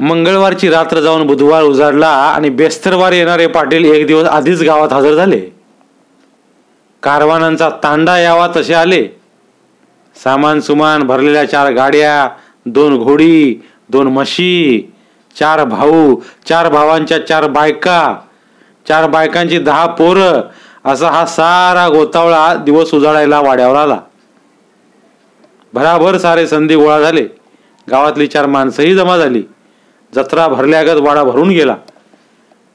मंगळवारची रात्र जाऊन बुधवार उजाडला आणि बेस्तरवार येणारे पाटील एक दिवस आधीच गावात हजर झाले. कारवानांचा तांडा यावा तसे आले. सामान सुमान भरलेल्या चार गाड्या दोन घोडी दोन म्हशी चार भाऊ चार भावांच्या चार बायका चार बायकांची दहा पोरं असा हा सारा गोतावळा दिवस उजाडायला वाड्यावर आला. भराभर सारे संधी गोळा झाले. गावातली चार माणसंही जमा झाली. जत्रा भरल्यागत वाडा भरून गेला.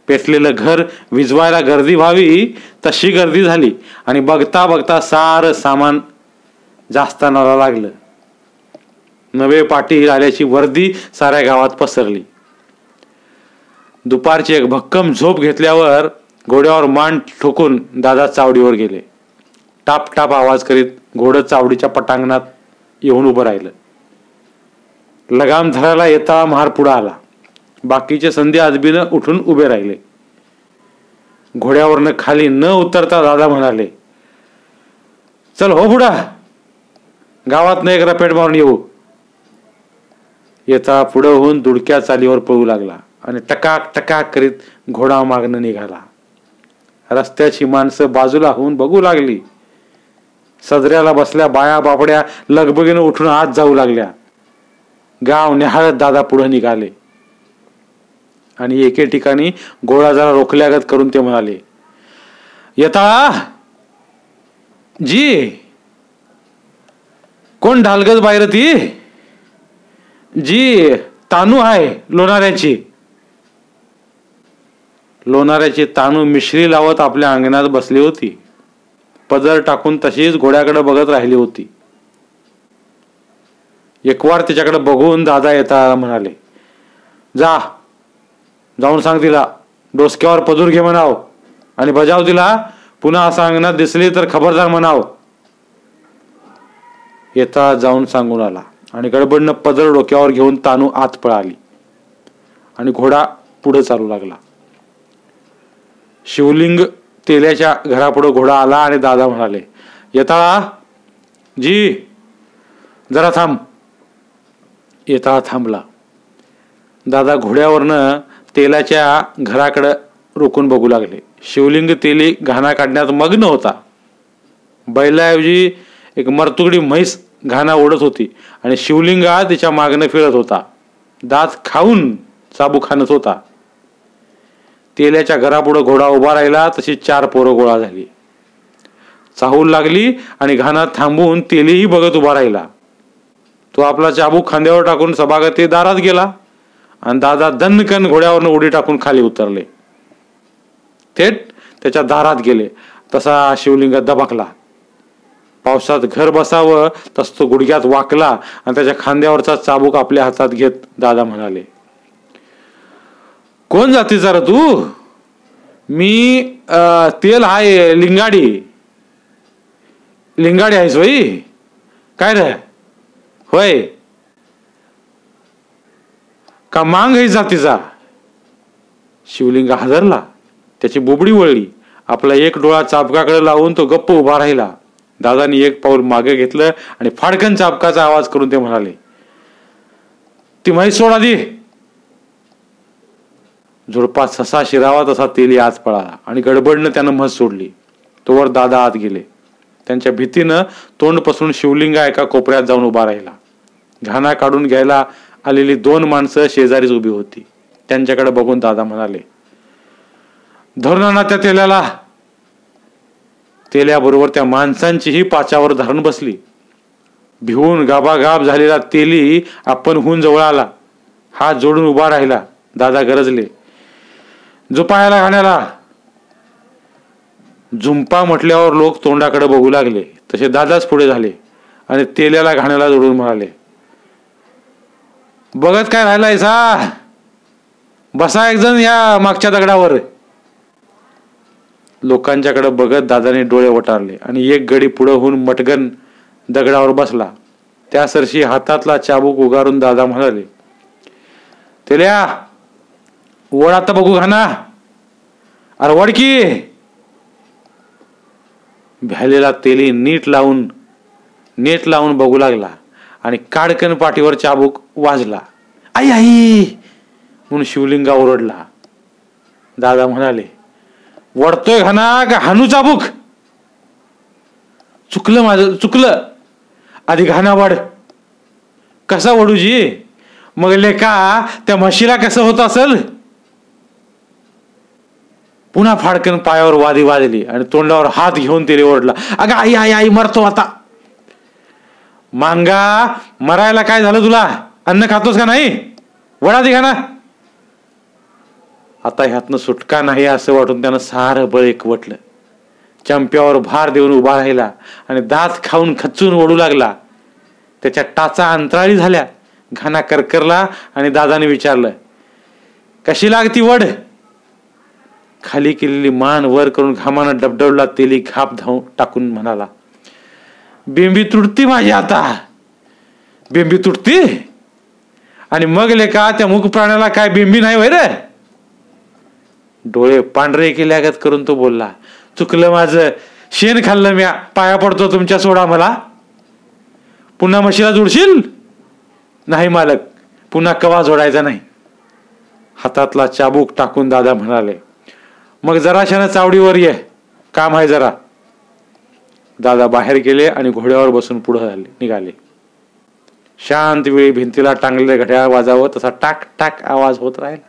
पेटलेलं घर विजवायला गर्दी व्हावी तशी गर्दी झाली. आणि बघता बघता सारं सामान जास्तानाला लागलं. नवे पाटील आल्याची वर्दी साऱ्या गावात पसरली. दुपारची एक भक्कम झोप घेतल्यावर घोड्यावर मान ठोकून दादा चावडीवर गेले. टाप टाप आवाज करीत घोडं चावडीच्या पटांगणात येऊन उभं राहिलं. लगाम धरायला येता महार पुढं आला. बाकीचे संधी आजबीनं उठून उभे राहिले. घोड्यावरनं खाली न उतरता दादा म्हणाले चल हो बुडा गावातनं एक रपेट मारून येऊ. येता पुढं होऊन दुडक्या चालीवर पळू लागला आणि टकाक टकाक करीत घोडा मागणं निघाला. रस्त्याची माणसं बाजूला होऊन बघू लागली. सदऱ्याला बसल्या बाया बापड्या लगबगीनं उठून आत जाऊ लागल्या. गाव निहाळत दादा पुढे निघाले. आणि एके ठिकाणी गोळा जरा रोखल्यागत करून ते म्हणाले येता जी कोण ढालगज बाहेर ती? जी तानू आहे लोणाऱ्याची. लोणाऱ्याची तानू मिश्री लावत आपल्या अंगणात बसली होती. पदर टाकून तशीच घोड्याकडे बघत राहिली होती. एकवार तिच्याकडे बघून दादा येता म्हणाले जा जाऊन सांग तिला डोसक्यावर पदूर घे म्हणाव. आणि बजाव तिला पुन्हा असा अंगणात दिसली तर खबरदार म्हणाव. येता जाऊन सांगून आला. आणि गडबडनं पदर डोक्यावर घेऊन तानू आत पळाली. आणि घोडा पुढे चालू लागला. शिवलिंग तेल्याच्या घरापुढं घोडा आला आणि दादा म्हणाले येता जी जरा थांब. येता थांबला. दादा घोड्यावरनं तेलाच्या घराकडं रोखून बघू लागले. शिवलिंग तेली घाणा काढण्यात मग्न होता. बैलाऐवजी एक मरतुकडी म्हैस घाणा ओढत होती आणि शिवलिंगा तिच्या मागणं फिरत होता. दात खाऊन चाबू खाणत होता. तेल्याच्या घरापुढं घोडा उभा राहिला तशी चार पोरं गोळा झाली. चाहूल लागली आणि घाणात थांबून तेलीही बघत उभा राहिला. तो आपला चाबू खांद्यावर टाकून सभागती दारात गेला. आणि दादा दणकन घोड्यावरनं उडी टाकून खाली उतरले. थेट त्याच्या दारात गेले. तसा शिवलिंग दबाकला. पावसात घर बसावं तस तो गुडघ्यात वाकला आणि त्याच्या खांद्यावरचा चाबूक आपल्या हातात घेत दादा म्हणाले कोण जाते जरा तू? मी तेल आहे लिंगाडी. लिंगाडी आहेस वई काय रे? होय. का मांग आहे जातीचा शिवलिंग हादरला त्याची बोबडी वळली. आपला एक डोळा चापकाकडे लावून तो गप्प उभा राहिला. दादानी एक पाऊल मागे घेतलं आणि फाडकन चापकाचा आवाज करून ते म्हणाले ती म्हैस सोडा दे. झुडपात ससा शिरावा तसा तेली आत पळाला आणि गडबडनं त्यानं म्हस सोडली. तोवर दादा आत गेले. त्यांच्या भीतीनं तोंड पसरून शिवलिंगा एका कोपऱ्यात जाऊन उभा राहिला. घाणा काढून घ्यायला आलेली दोन माणसं शेजारीच उभी होती. त्यांच्याकडे बघून दादा म्हणाले धरुणांना त्या तेल्याला तेल्याबरोबर त्या माणसांचीही पाचावर धरण बसली. भिवून गाबागाब झालेला तेली आपण हुन जवळ आला. हात जोडून उभा राहिला. दादा गरजले झुपायला घाण्याला. झुंपा म्हटल्यावर लोक तोंडाकडे बघू लागले. तसे दादाच पुढे झाले आणि तेल्याला घाण्याला जोडून म्हणाले बघत काय राहिलाय सा? बसा एक जण या मागच्या दगडावर. लोकांच्याकडे बघत दादाने डोळे वटारले आणि एक गडी पुढे होऊन मटगन दगडावर बसला. त्या सरशी हातातला चाबूक उगारून दादा म्हणाले तेल्या वड आता बघू घाना. अरे वडकी भ्यालेला तेली नीट लावून नेट लावून बघू लागला. आणि काडकन पाठीवर चाबूक वाजला आई आई! म्हणून शिवलिंगा ओरडला. दादा म्हणाले वडतोय घाना का हानू चाबूक? चुकलं माझं चुकलं. आधी घाना वाढ. कसा वडूजी? मग लेका त्या म्हशीला कसं होत असेल? पुन्हा फाडकन पायावर वादी वाजली आणि तोंडावर हात घेऊन तिने ओरडला अगं आई आई आई मरतो आता. मांगा मरायला काय झालं तुला? अन्न खातोस का नाही? वडा दे ना आता ह्यातनं सुटका नाही असं वाटून त्यानं सारं बळ एकवटलं. चंप्यावर भार देऊन उभा राहिला आणि दात खाऊन खचून ओढू लागला. त्याच्या टाचा अंतराळी झाल्या. घाना करकरला आणि दादाने विचारलं कशी लागती वड? खाली केलेली मान वर करून घामानं डबडबला तेली घाप धावून टाकून म्हणाला बिंबी तुटती माझी आता. बिंबी तुटती? आणि मग लेखा त्या मुख प्राण्याला काय बिंबी नाही वैर रे? डोळे पांढरे केल्यागत करून तो बोलला. चुकलं माझं. शेण खाल्लं मी पाया पडतो तुमच्या सोडा मला. पुन्हा म्हशीला जोडशील? नाही मालक. पुन्हा कवा जोडायचा नाही. हातातला चाबूक टाकून दादा म्हणाले. मग जराशानं चावडीवर ये. काम आहे जरा. दादा बाहेर गेले आणि घोड्यावर बसून पुढे झाले निघाले. शांत वेळी भिंतीला टांगलेल्या घड्याळ वाजावं तसा टाक टाक आवाज होत राहिला.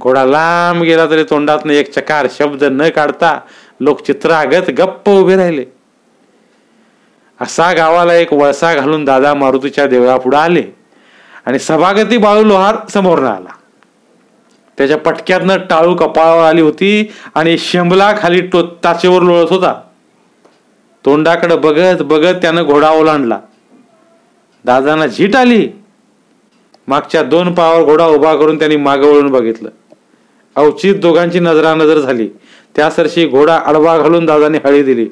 घोडा लांब गेला तरी तोंडातनं एक चकार शब्द न काढता लोक चित्रागत गप्प उभे राहिले. असा गावाला एक वळसा घालून दादा मारुतीच्या देवळापुढे आले आणि सभागती बाळू लोहार समोर आला. त्याच्या पटक्यातनं टाळू कपाळावर आली होती आणि शेंबला खाली टो ताचेवर लोळत होता. तोंडाकडे बघत बघत त्यानं घोडा ओलांडला. दादांना झीट आली. मागच्या दोन पावावर घोडा उभा करून त्यांनी मागं वळून बघितलं. अवचित दोघांची नजरा नजर झाली त्यासरशी घोडा आडवा घालून दादाने हळी दिली.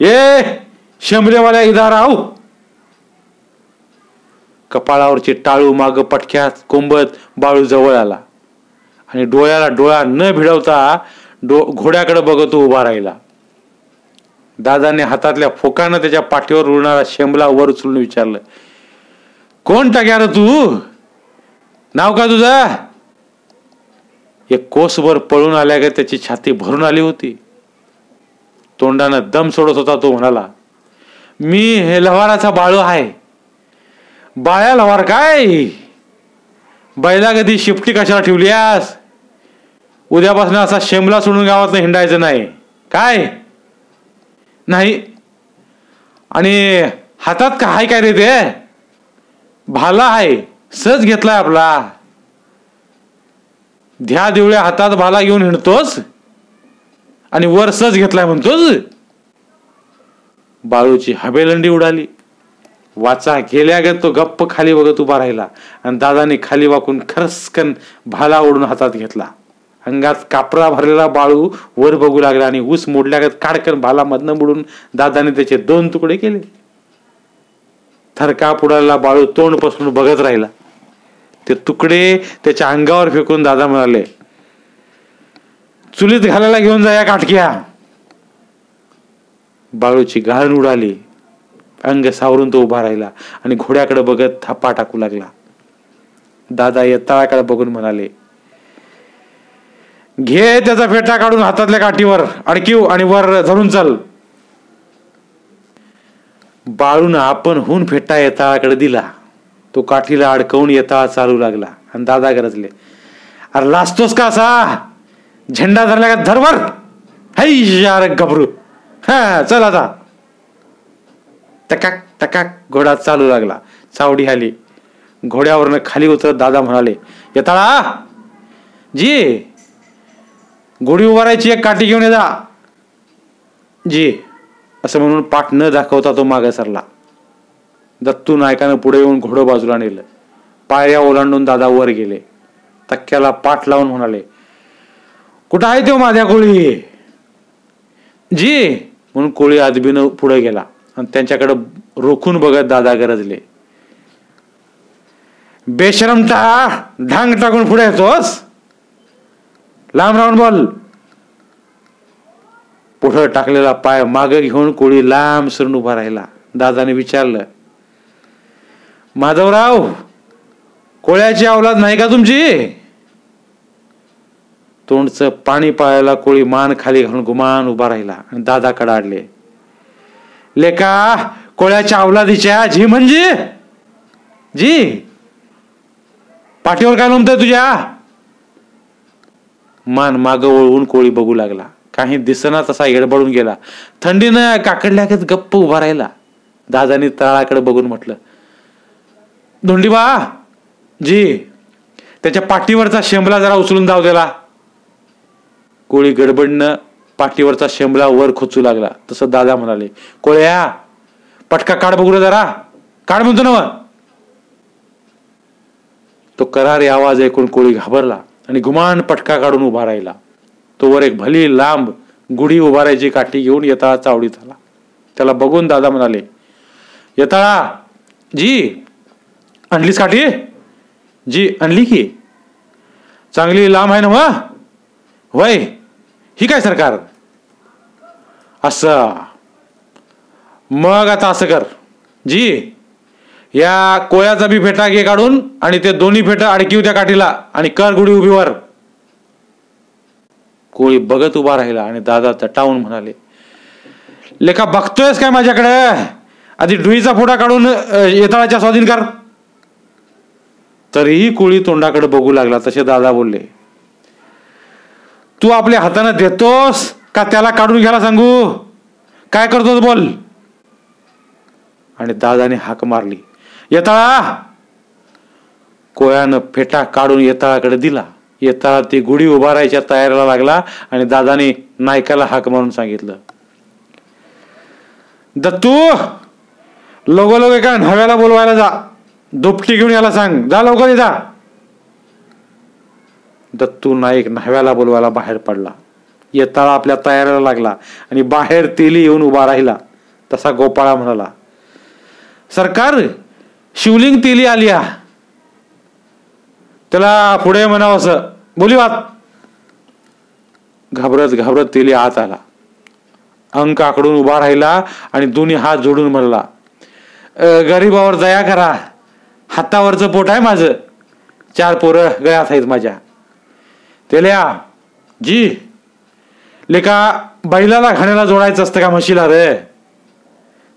ये शंभरेवाल्या इदार आऊ कपाळावरची टाळू माग पटक्यात कोंबत बाळू जवळ आला. आणि डोळ्याला डोळा न भिडवता डो घोड्याकडे बघत उभा राहिला. दादाने हातातल्या फोकानं त्याच्या पाठीवर उडणारा शेंबला वर उचलून विचारलं कोण टाक्या तू? नाव का तुझं? एक कोसभर पळून आल्या का त्याची छाती भरून आली होती. तोंडानं दम सोडत होता तो म्हणाला मी हे लव्हाराचा बाळू आहे. बाळ्या लव्हार काय? बैला कधी शिफ्टी कशाला ठेवलीयास उद्यापासून असा शेंबला सोडून गावात हिंडायचं नाही. काय? नाही. आणि हातात का हाय काय रे ते? भाला आहे सहज घेतलाय आपला. ध्या देवळ्या हातात भाला घेऊन हिंडतोस? आणि वर सहज घेतलाय म्हणतोस? बाळूची हबेलंडी उडाली. वाचा गेल्या ग तो गप्प खाली बघत उभा राहिला. आणि दादाने खाली वाकून खरसकन भाला ओढून हातात घेतला. अंगात कापरा भरलेला बाळू वर बघू लागला आणि ऊस मोडल्यागत काडकन भालामधनं बुडून दादाने त्याचे दोन तुकडे केले. थरका पुडाला बाळू तोंड पसरून बघत राहिला. ते तुकडे त्याच्या अंगावर फेकून दादा म्हणाले चुलीत घालायला घेऊन जा या काटक्या. बाळूची गाळण उडाली. अंग सावरून तो उभा राहिला आणि घोड्याकडे बघत थापा टाकू लागला. दादा येताळाकडे बघून म्हणाले घे त्याचा फेटा काढून हातातल्या काठीवर अडकीव आणि वर धरून चल. बाळून आपण हून फेटा येताळाकडे दिला. तो काठीला अडकवून येताळा चालू लागला. आणि दादा गरजले अरे लाजतोस का असा? झेंडा धरला का धरवर हाय यार गबरू हा चल आता. टकाक टकाक घोडा चालू लागला. चावडी आली. घोड्यावरनं खाली उतरत दादा म्हणाले येताळा जी गोडी उभारायची एक काठी घेऊन जा. जी असं म्हणून पाठ न दाखवता तो मागे सरला. दत्तू नायकानं पुढे येऊन घोडं बाजूला नेलं. पायऱ्या ओलांडून दादा वर गेले. तक्क्याला पाठ लावून म्हणाले कुठं आहे तो माझ्या कोळी जी म्हणून कोळी आदबीनं पुढे गेला आणि त्यांच्याकडे रोखून बघत दादा गरजले. बेशरमटा ढांग टाकून पुढे येतोस? लांब राहून बोल. पुढं टाकलेला पाय मागे घेऊन कोळी लांब सरून उभा राहिला. दादाने विचारलं माधवराव कोळ्याची अवलाद नाही का तुमची? तोंडचं पाणी पाळायला कोळी मान खाली घालून गुमान उभा राहिला आणि दादाकडे आडले लेका कोळ्याच्या अवलादीच्या झी म्हणजे? जी? पाठीवर काय लोमतंय तुझ्या? मान माग वळवून कोळी बघू लागला. काही दिसना तसा येडबडून गेला. थंडीनं काकडल्यागत गप्प उभा राहिला. दादानी तळाकडे बघून म्हटलं धोंडीबा जी त्याच्या पाठीवरचा शेंबला जरा उचलून जाऊ दिला. कोळी गडबडनं पाठीवरचा शेंबला वर खोचू लागला. तसं दादा म्हणाले कोळ्या पटका काढ बघू जरा. काढ म्हणतो ना तो करारी आवाज ऐकून कोळी घाबरला. आणि गुमान पटका काढून उभा राहिला. तो वर एक भली लांब गुढी उभारायची काठी घेऊन येताळा चावडीत आला. त्याला बघून दादा म्हणाले येताळा जी आणलीस काठी? जी आणली की? चांगली लांब आहे ना वा? होय ही काय सरकार? असं. मग आता असं कर. जी या कोळ्याचा बी फेटा घे काढून आणि ते दोन्ही फेटा अडकीव त्या काठीला आणि कर गुढी उभीवर कोळी बघत उभा राहिला आणि दादा तटावून म्हणाले लेखा बघतोयस काय माझ्याकडे? आधी डुईचा फोटा काढून येताळाच्या स्वाधीन कर. तरीही कोळी तोंडाकडे बघू लागला तसे दादा बोलले तू आपल्या हाताने देतोस का त्याला काढून घ्यायला सांगू? काय करतोस बोल. आणि दादाने हाक मारली. येताळा. कोळ्यानं फेटा काढून येताळाकडे दिला. येताळा ती गुढी उभारायच्या तयारीला लागला आणि दादाने नायकाला हाक मारून सांगितलं. दत्तू लगोलग एका न्हाव्याला बोलवायला जा. दुपटी घेऊन याला सांग. जा लवकर ये जा दत्तू नाईक न्हाव्याला बोलवायला बाहेर पडला. येताळा आपल्या तयारीला लागला आणि बाहेर तेली येऊन उभा राहिला. तसा गोपाळा म्हणाला सरकार शिवलिंग तेली आली त्याला पुढे म्हणावं असं बोली वात घाबरत घाबरत तेली आत आला. अंक आकडून उभा राहिला आणि दोन्ही हात जोडून म्हणला गरीबावर दया करा. हातावरचं पोट आहे माझं. चार पोरं गळ्यात आहेत माझ्या. तेल्या जी लेका बैलाला घाण्याला जोडायचं असतं का म्हशीला रे?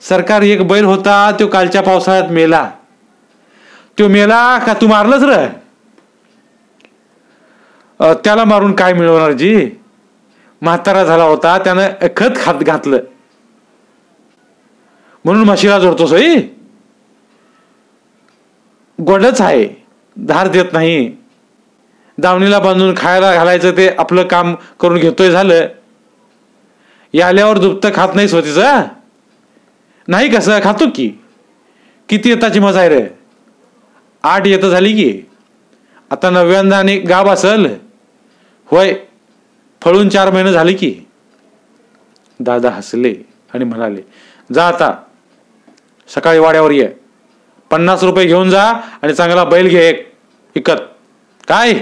सरकार एक बैल होता तो कालच्या पावसाळ्यात मेला. तो मेला का तू मारलंच र? त्याला मारून काय मिळवणार जी? म्हातारा झाला होता त्यानं खत खात घातलं. म्हणून म्हशीला जोडतोस होई गोडच आहे धार देत नाही. दावणीला बांधून खायला घालायचं ते आपलं काम करून घेतोय झालं. या आल्यावर दुप्त खात नाही स्वतःचं नाही कसं? खातो की. किती येताची मजा आहे रे? आठ येतं झाली की. आता नव्यांदा आणि गाब असल होय फळून चार महिने झाले की. दादा हसले आणि म्हणाले जा आता सकाळी वाड्यावर ये. पन्नास रुपये घेऊन जा आणि चांगला बैल घे एक इकत. काय?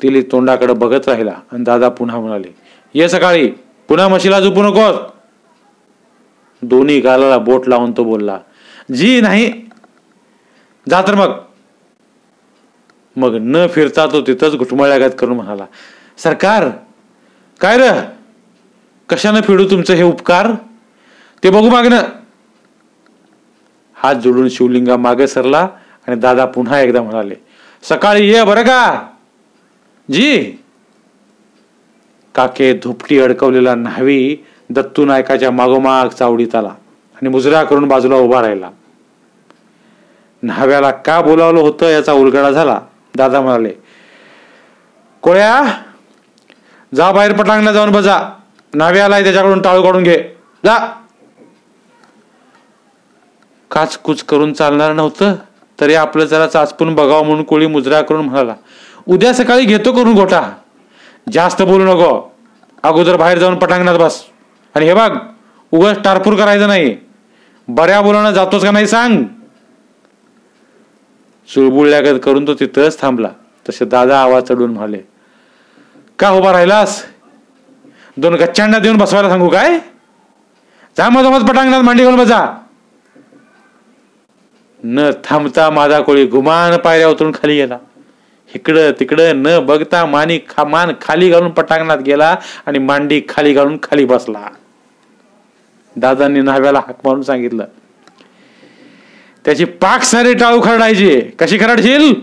तिली तोंडाकडे बघत राहिला आणि दादा पुन्हा म्हणाले ये सकाळी पुन्हा म्हशीला झोपू नकोस. दोन्ही गालाला बोट लावून तो बोलला जी नाही जा तर मग. मग न फिरता तो तिथंच घुटमळल्यागत करून म्हणाला सरकार काय र? कशानं फिडू तुमचं हे उपकार? ते बघू मागणं. हात जोडून शिवलिंगा मागे सरला आणि दादा पुन्हा एकदा म्हणाले सकाळी ये बरं का? जी. काके धुपटी अडकवलेला न्हावी दत्तू नायकाच्या मागोमाग चावडीत आला आणि मुजरा करून बाजूला उभा राहिला. न्हाव्याला का बोलावलं होतं याचा उलगडा झाला. दादा म्हणाले कोळ्या जा बाहेर पटांगला जाऊन बजा न्हावी आलाय त्याच्याकडून टाळू काढून घे. जा. काचकूच करून चालणार नव्हतं तरी आपलं जरा चाचपून बघावं म्हणून कोळी मुजरा करून म्हणाला उद्या सकाळी घेतो करून गोटा जास्त बोलू नको. अगोदर बाहेर जाऊन पटांगणात बस. आणि हे बघ उगाच टारपूर करायचं नाही. बऱ्या बोलानं जातोस का नाही सांग. चुळबुळल्यागत करून तो तिथंच थांबला. तसे दादा आवाज चढून म्हणाले का उभा राहिलास? दोन गच्चांना देऊन बसवायला सांगू काय? जा मधोमध पटांगणात मांडी घालून बसा. न थांबता माझा कोळी गुमान पायऱ्या उतरून खाली गेला. इकडं तिकडं न बघता मानी खा मान खाली घालून पटांगणात गेला आणि मांडी खाली घालून खाली बसला. दादांनी न्हाव्याला हाक मारून सांगितलं त्याची पाक सारे टाळू खरडायची. कशी खरडशील?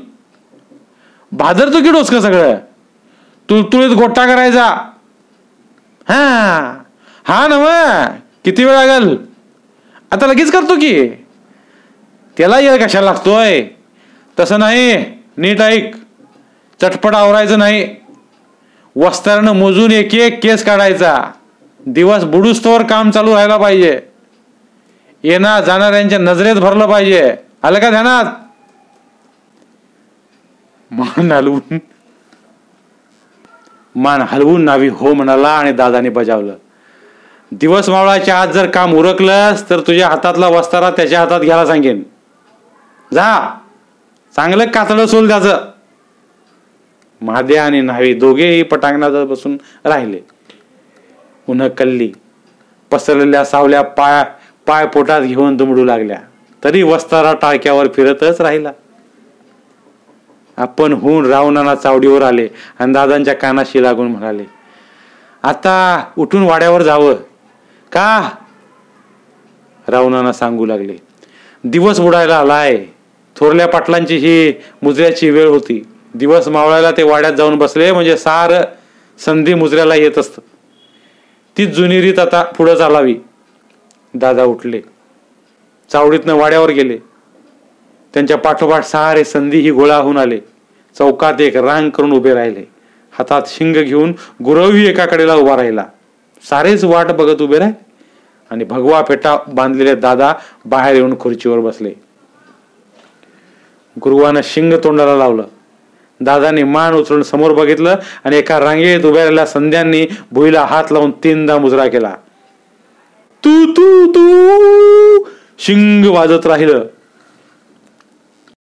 भादर की डोस का सगळं? तुळतुळीत गोट्टा करायचा. हा. हा ना किती वेळ लागल? आता लगेच करतो की. त्याला येळ कशाला लागतोय? तसं नाही. नीट ऐक. चटपट आवरायचं नाही. वस्त्रानं मोजून एक एक केस काढायचा. दिवस बुडूस्तोवर काम चालू राहायला पाहिजे. येणार जाणाऱ्यांच्या नजरेत भरलं पाहिजे. आलं का ध्यानात? मान हलवून. मान हलवून नावी हो म्हणाला आणि दादाने बजावलं. दिवस मावळाच्या आत जर काम उरकलंस तर तुझ्या हातातला वस्तारा त्याच्या हातात घ्यायला सांगेन. जा. चांगलं कातडं सोल त्याचं. महाद्या आणि न्हावी दोघेही पटांगणात बसून राहिले. उन्ह कल्ली पसरलेल्या सावल्या पाया पाय पोटात घेऊन दुमडू लागल्या. तरी वस्तारा टाळक्यावर फिरतच राहिला. आपण होऊन रावणाना चावडीवर आले आणि दादांच्या कानाशी लागून म्हणाले आता उठून वाड्यावर जावं. का? रावणाना सांगू लागले दिवस बुडायला आलाय. थोरल्या पाटलांची ही मुजऱ्याची वेळ होती. दिवस मावळायला ते वाड्यात जाऊन बसले म्हणजे सार संधी मुजऱ्याला येत असत. तीच जुनी रीत आता पुढं चालावी. दादा उठले. चावडीतनं वाड्यावर गेले. त्यांच्या पाठोपाठ सारे संधी ही गोळा होऊन आले. चौकात एक रांग करून उभे राहिले. हातात शिंग घेऊन गुरवही एका कडेला उभा राहिला. सारेच वाट बघत उभे राहिले आणि भगवा फेटा बांधलेले दादा बाहेर येऊन खुर्चीवर बसले. गुरुवानं शिंग तोंडाला लावलं. दादाने मान उचलून समोर बघितलं आणि एका रांगेत उभ्या राहिलेल्या संध्यांनी भुईला हात लावून तीनदा मुजरा केला. तू तू तू. शिंग वाजत राहिलं.